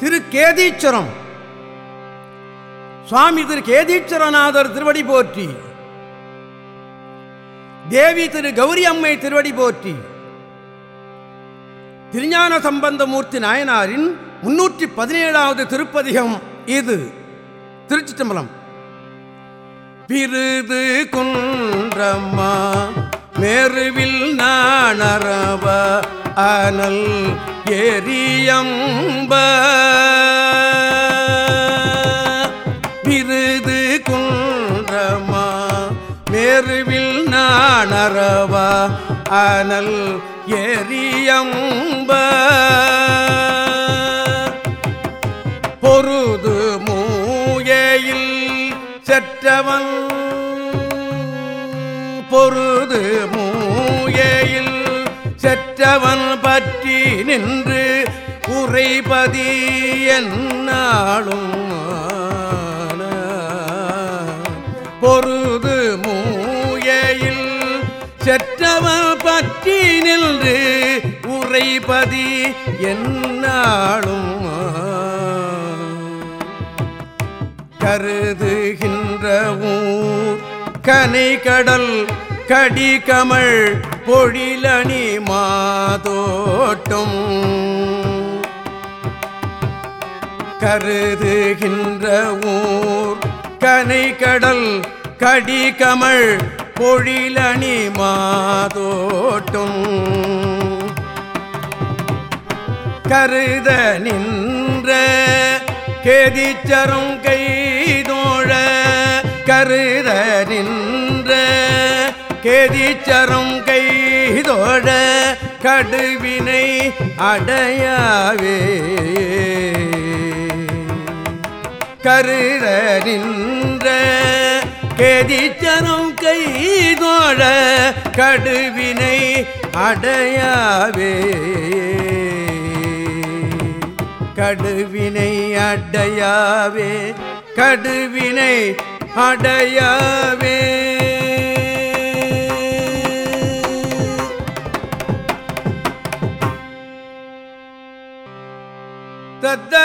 திரு கேதீச்சரம் சுவாமி திரு கேதீச்சரநாதர் திருவடி போற்றி. தேவி திரு கௌரி அம்மை திருவடி போற்றி. திருஞான சம்பந்தமூர்த்தி நாயனாரின் முன்னூற்றி பதினேழாவது திருப்பதிகம் இது. திருச்சி தம்பலம் பிரிது குன்றம்மா மேருவில் நாணரவ அனல் எரியம்ப விருது குன்றமா? மேருவில் நாணரவ அனல் எரியம்ப பொருது மூயையில் செற்றவன். பொருது மூயையில் செற்றவன். பற்றி நின்று உரைபதி என்னாலும் பொருது மூயையில் செற்றவர் பற்றி நின்று உரைபதி என்னாலும் கருதுகின்ற ஊர் கனை கடல் கடிகமள் பொழிலணி மாதோட்டம் கருதுகின்ற ஊர் கனை கடல் கடிகமள் பொழிலணி மாதோட்டும் கருத நின்ற கேதிச்சரும் கைதோழ கருத நின்ற கேதிச்சரும் கைதோட கடுவினை அடையாவே. கருத நின்ற கேதிச்சரும் கைதோட கடுவினை அடையாவே. கடுவினை அடையாவே கடுவினை அடையாவே. தத்த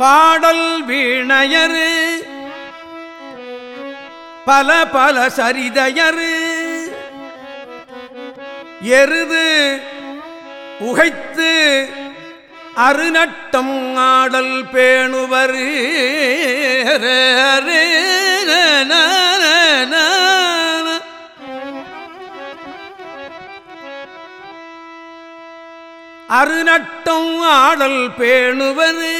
பாடல் வீணையரு பல பல சரிதையரு எருது உகைத்து அருநட்டம் ஆடல் பேணுவர் அருநட்டம் ஆடல் பேணுவது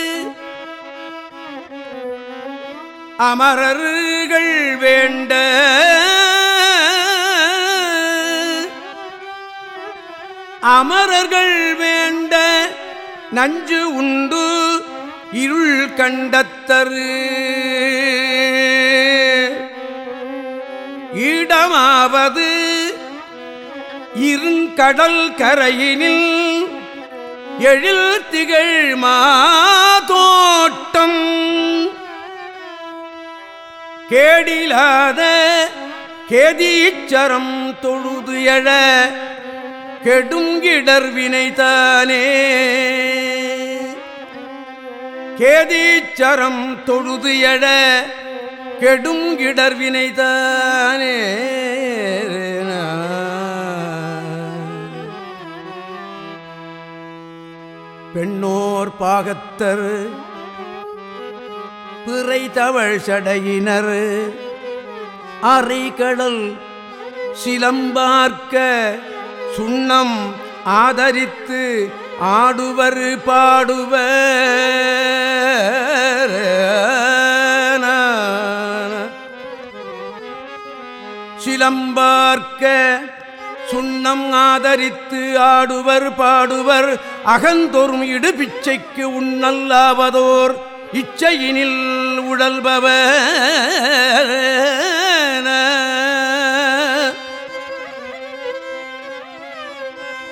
அமரர்கள் வேண்ட அமரர்கள் வேண்ட நஞ்சு உண்டு இருள் கண்டத்தரு. இடமாவது இருங்கடல் கரையினில் எழில் திகழ் மாதோட்டம். கேடிலாத கேதீச்சரம் தொழுது எழ கெடுங்கிடர்வினைதானே கேதீச்சரம் தொழுது எழ கெடும் இடர்வினை தானே பெண்ணோர் பாகத்தர் பிறை தவழ் சடையினர் அறைகடல் சிலம்பார்க்க சுண்ணம் ஆதரித்து ஆடுவர் பாடுவர். சிலம்பார்க்க சுண்ணம் ஆதரித்து ஆடுவர் பாடுவர் அகந்தொரும் இடுபிச்சைக்கு உண்ணல்லாவதோர் இச்சையினில் உழல்பவர்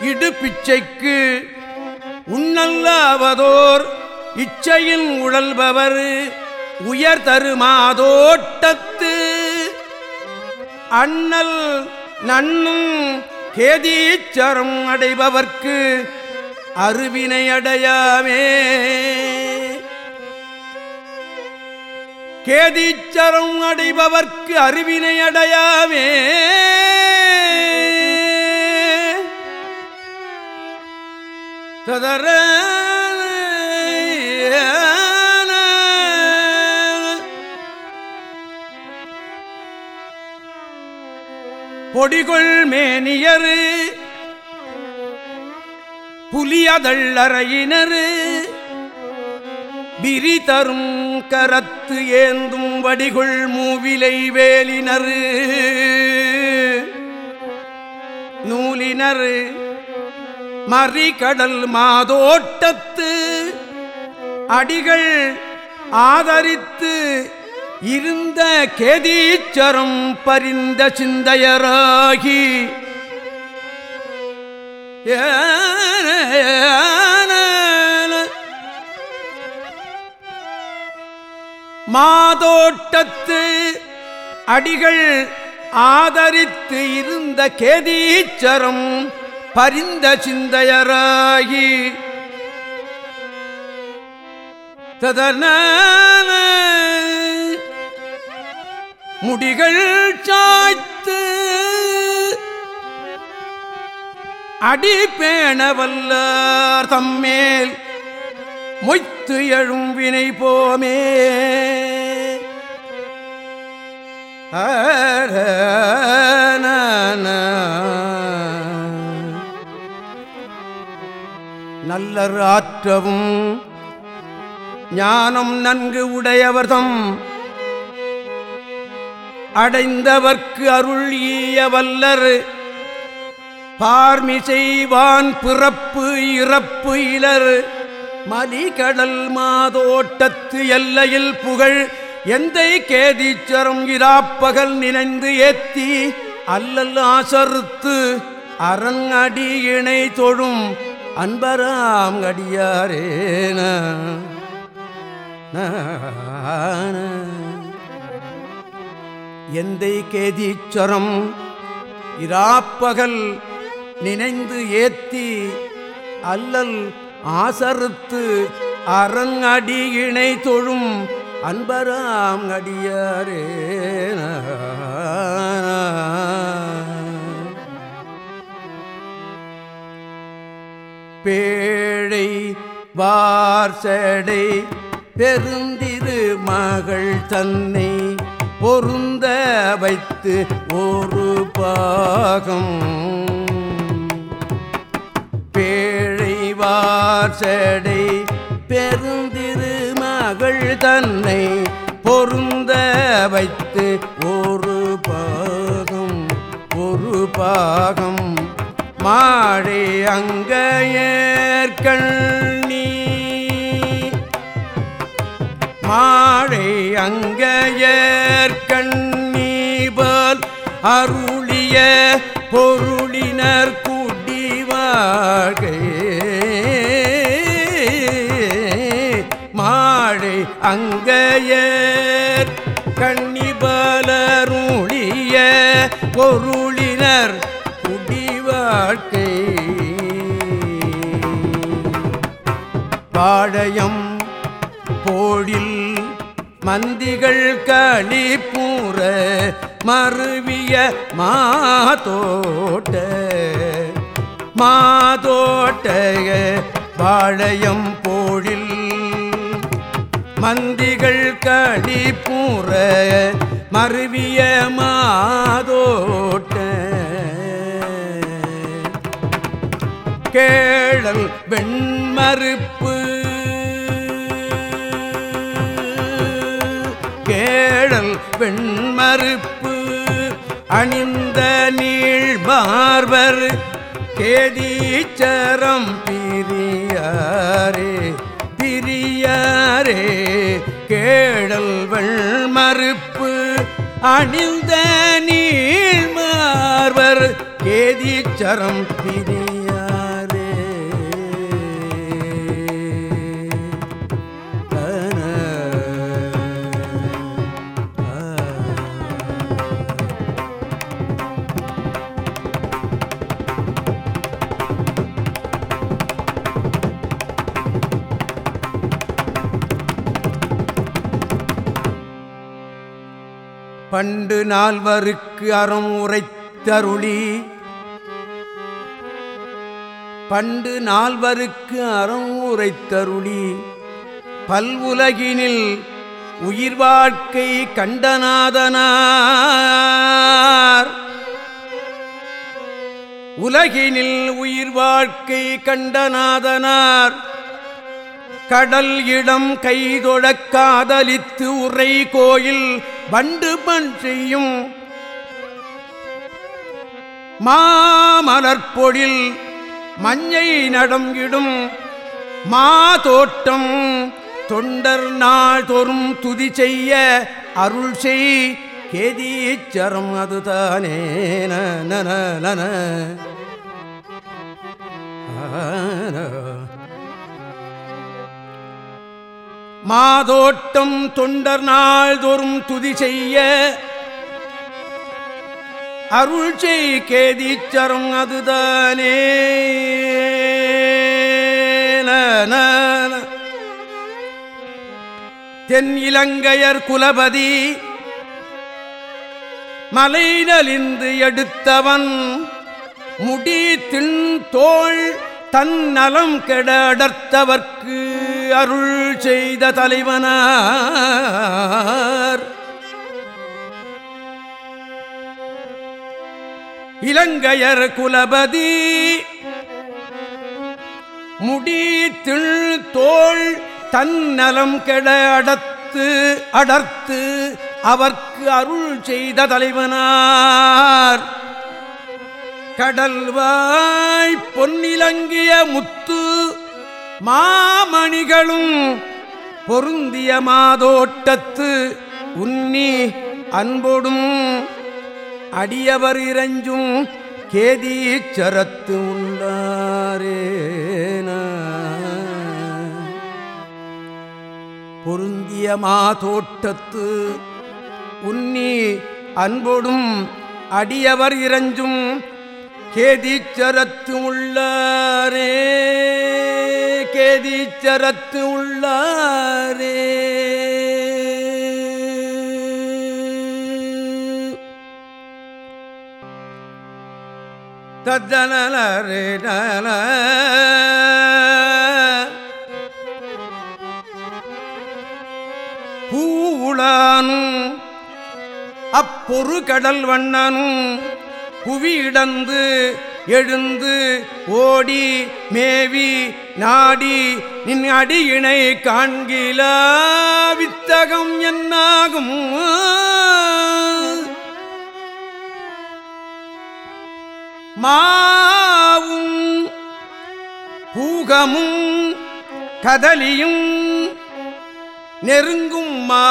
இடுபிச்சைக்கு உண்ணல்லாவதோர் இச்சையின் உழல்பவர் உயர் தருமாதோட்டத்து அண்ணல் நன்னும் கேதீச்சரம் அடைபவர்க்கு அருவினை அடையாமே. கேதீச்சரம் அடைபவர்க்கு அருவினை அடையாமே. தொடர பொடிகொள் மேனியரு புலியதள்ளறையினரு விரி தரும் கரத்து ஏந்தும் வடிகொள் மூவிலை வேலினரு. நூலினரு மறிகடல் மாதோட்டத்து அடிகள் ஆதரித்து இருந்த கேதீச்சரம் பரிந்த சிந்தையராகி. மாதோட்டத்து அடிகள் ஆதரித்து இருந்த கேதீச்சரம் பரிந்த சிந்தையராகி. ததன முடிகள் சாய்த்து அடி பேணவல்லார் தம்மேல் மொய்த்து எழும் வினை போமே. நல்லர் ஆற்றவும் ஞானம் நன்கு உடையவர்தம் அடைந்தவர்க்கு அருள் ஈய வல்லர். பார்மிசைவான் பிறப்பு இறப்பு இலர். மலிகடல் மாதோட்டத்து எல்லையில் புகழ். எந்தை கேதீச்சரம் இராப்பகல் நினைந்து ஏத்தி. அல்லல் ஆசறுத்து அரங்கடி இணை தொழும். அன்பராம் அடியாரேன எந்தை கேதீச்சரம் இராப்பகல் நினைந்து ஏத்தி அல்லல் ஆசறுத்து அரங்கடி இணை தொழும் அன்பராம் அடியாரே பேழை வார்சடை பெருந்திரு மகள் தன்னை பொருந்த வைத்து ஒரு பாகம். பேழைவார் செடை பெருந்திரு மகள் தன்னை பொருந்த வைத்து ஒரு பாகம் ஒரு பாகம். மாழை அங்கையற்கண்ணி மாழை அங்கையற்கண்ணீபால் அருளிய பொருளினர் கூட்டி வாழ்கை. மாழை அங்கையர் கண்ணிபலருளிய பொருளினர் குடி வாழ்க்கை பாழயம் போடில் மந்திகள் களிப்பூர மருவிய மாதோட்ட மாதோட்டைய வாழையம் போழில் மந்திகள் களிப்பூர மருவிய மாதோட்ட. கேழல் வெண்மறுப்பு கேழல் வெண்மறுப்பு அணிந்த நீள் மார்பர் கேதீச்சரம் பிரியாரே பிரியாரே கேழல் மறுப்பு அணிந்த நீள் மார்பர் கேதீச்சரம் பிரி பண்டு நால்வருக்கு அறம் உரைத்தருளி. பண்டு நால்வருக்கு அறம் உரைத்தருளி. பல்வுலகினில் உயிர் வாழ்க்கை கண்டநாதனார். உலகினில் உயிர் வாழ்க்கை கண்டநாதனார். கடல் இடம் கைதொழக் காதலித்து உரை கோயில் வண்டு பண் செய்யும் மாமலற்பொழில் மஞ்சை நடங்கிடும் மாதோட்டம் தொண்டர் நாள் தோறும் துதி செய்ய அருள் செய். கேதீச்சரம் அதுதானே நன மாதோட்டம் தொண்டர் நாள்தோறும் துதி செய்ய. அருள் செய் கேதீச்சரம் அதுதானே. தென் இலங்கையர் குலபதி மலை நலிந்து எடுத்தவன் முடி தின் தோள் தன் நலம் கெட அடர்த்தவர்க்கு அருள் செய்த தலைவனார். இலங்கையர் குலபதி முடி தோல் தன்னலம் கெட அடத்து அடர்த்து அவர்க்கு அருள் செய்த தலைவனார். கடல்வாய் பொன்னிலங்கிய முத்து மாமணிகளும் பொருந்திய மாதோட்டத்து உன்னி அன்பொடும் அடியவர் இறஞ்சும் கேதீச்சரத்து உண்டாரேன பொருந்திய மாதோட்டத்து உன்னி அன்பொடும் அடியவர் இறஞ்சும் கேதீச்சரத்து உள்ளாரே கேதீச்சரத்து உள்ள உள்ளாரே தத்தனரே நல. பூவுளானும் அப்பொரு கடல் வண்ணனும் புவியிடந்து எழுந்து ஓடி மேவி நாடி நின் அடியினை காண்கில வித்தகம் என்னாகும்? மாவும் பூகமும் கதலியும் நெருங்கும் மாதோட்ட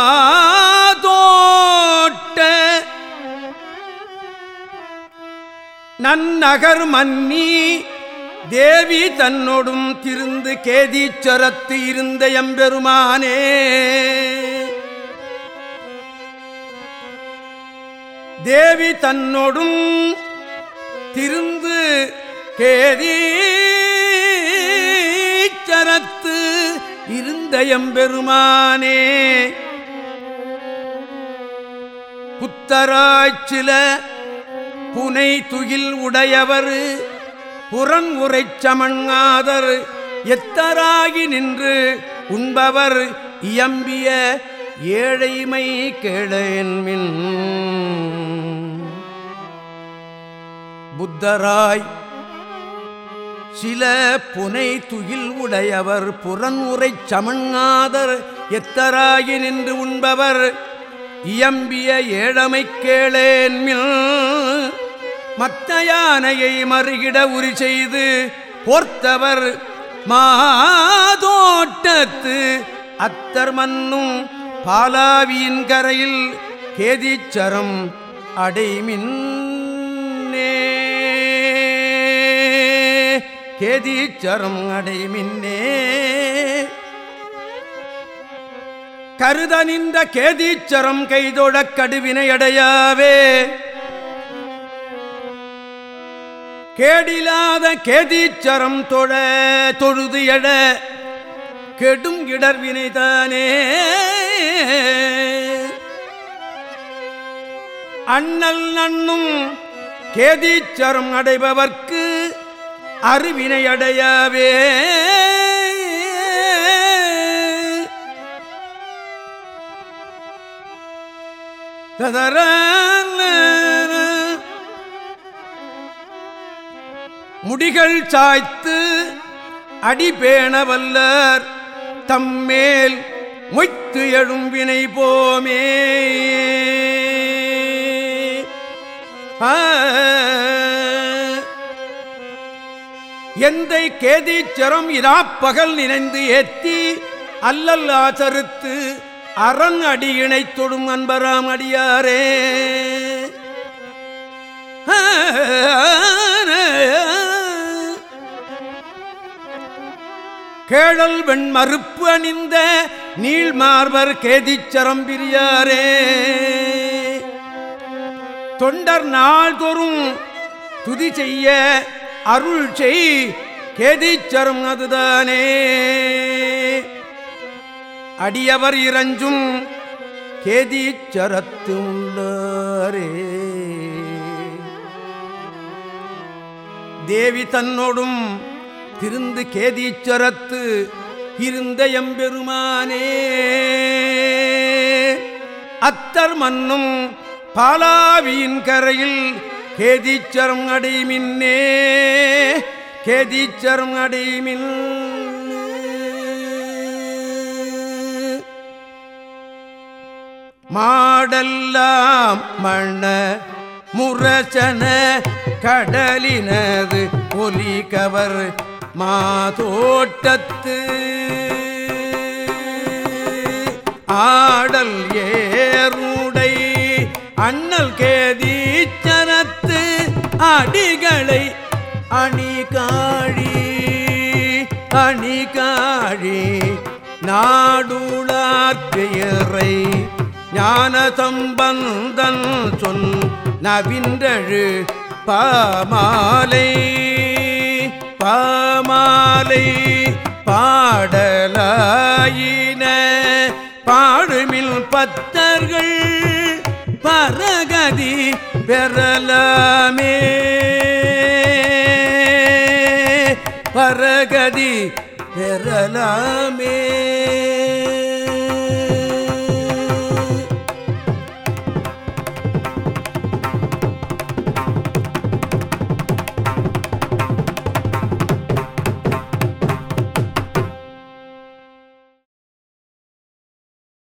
நன்னகர் மன்னி தேவி தன்னோடும் திருந்து கேதீச்சரத்து இருந்த எம்பெருமானே. தேவி தன்னோடும் திருந்து கேதீச்சரத்து இருந்த எம்பெருமானே. புத்தராய்ச்சில புனை துகில் உடையவர் புறன் உரைச்சமங்காதர் எத்தராகி நின்று உண்பவர் இயம்பிய ஏழைமை கேளேன்மின் புத்தராய் சில புனை துகில் உடையவர் புறன் உரைச் சமண்ணாதர் எத்தராகி நின்று உண்பவர் இயம்பிய ஏழமை கேளேன்மில் மத்த யானையை மறுகிட உரி செய்து போர்த்தவர் மாதோட்டத்து அத்தர் மன்னும் பாலாவியின் கரையில் கேதீச்சரம் அடைமின்னே. கேதீச்சரம் அடைமின்னே. கருத நின்ற கேதீச்சரம் கைதொடக் கடுவினை அடையாவே. கேடிலாத கேதீச்சரம் தொழ தொழுது எழ கெடும் இடர்வினைதானே அண்ணல் நண்ணும் கேதீச்சரம் அடைபவர்க்கு அறிவினை அடையவே. ததரா முடிகள் சாய்த்து அடி பேணவல்லர் தம்மேல் மொய்த்து எழும்பினை போமே. எந்தை கேதீச்சரம் இராப்பகல் நினைந்து ஏத்தி அல்லல் ஆசருத்து அரண் அடியினை தொடும் அன்பராம் அடியாரே. கேழல் வெண்மறுப்பு அணிந்த நீள்மார்வர் கேதிச்சரம் பிரியாரே. தொண்டர் நாள்தோறும் துதி செய்ய அருள் செய் கேதிச்சரம் அதுதானே. அடியவர் இறஞ்சும் கேதீச்சரத்து உள்ளாரே தேவி தன்னோடும் திருந்து கேதீச்சரத்து இருந்த எம்பெருமானே. அத்தர் மன்னும் பாலாவியின் கரையில் கேதீச்சரம் அடைமின்னே. கேதீச்சரம் அடைமின் மாடல்லாம் மண்ண முரசன கடலினது ஒலி கவர் மாதோட்டத்து ஆடல் ஏருடை அண்ணல் கேதீச்சரத்து அடிகளை அணி காழி அணி காழி நாடுளார் ஞான சம்பந்தன் சொன் நவின்றழு பாமாலை. பாமாலை பாடலாயின. பாடுமில் பத்தர்கள் பரகதி பெறலாமே. பரகதி பெறலாமே.